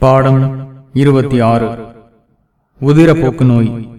பாடம் இருபத்தி ஆறு. உதிரப்போக்கு நோய்.